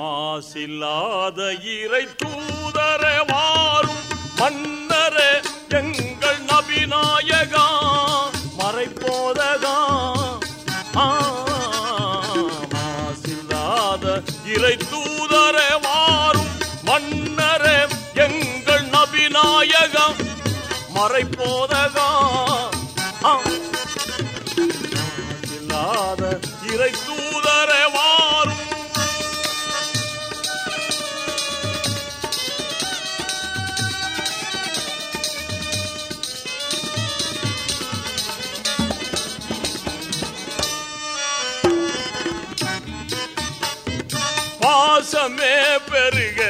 மாசில்லாத இறை தூதரவா மன்னரே எங்கள் நபிநாயகம் மறைப்போதகா? ஆ, இறை தூதரே வாரும். பாசமே பெருக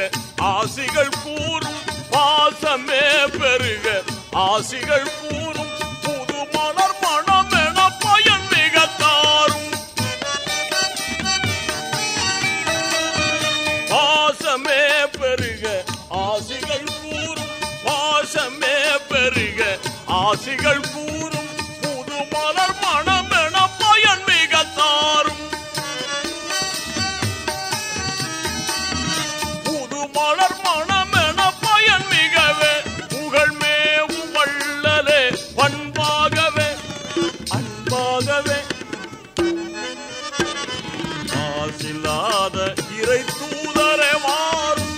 ஆசிகள் கூறும் பாசமே பெருக. ஆசிகள் கூறும் புது மலர் மனம் என பயன் மிக தாரும். பாசமே பெருக. ஆசிகள் கூறும் பாசமே பெருக. ஆசிகள் கூறும் ஆசில்லாத இறை தூதரே மாறும்.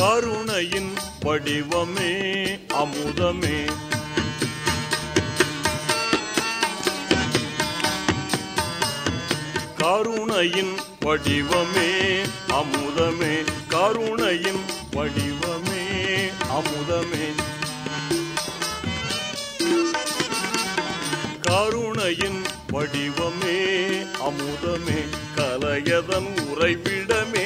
கருணையின் படிவமே அமுதமே கருணையின் வடிவமே அமுதமே. கருணையின் வடிவமே அமுதமே. கருணையின் வடிவமே அமுதமே. கலையதன் உறைவிடமே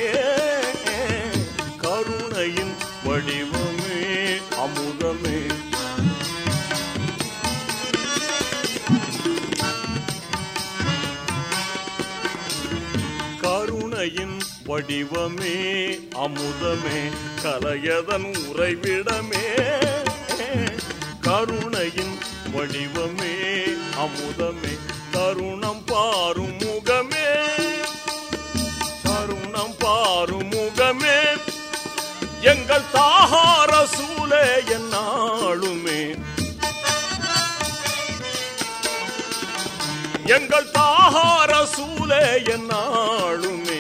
கருணையின் வடிவமே அமுதமே கலையதன் உறைவிடமே. கருணையின் வடிவமே அமுதமே தருணம் பாரும் முகமே. தருணம் பாரும் முகமே. எங்கள் தாகார சூலே என்னாளுமே. எங்கள் ரசூலே சூலே என்னாளுமே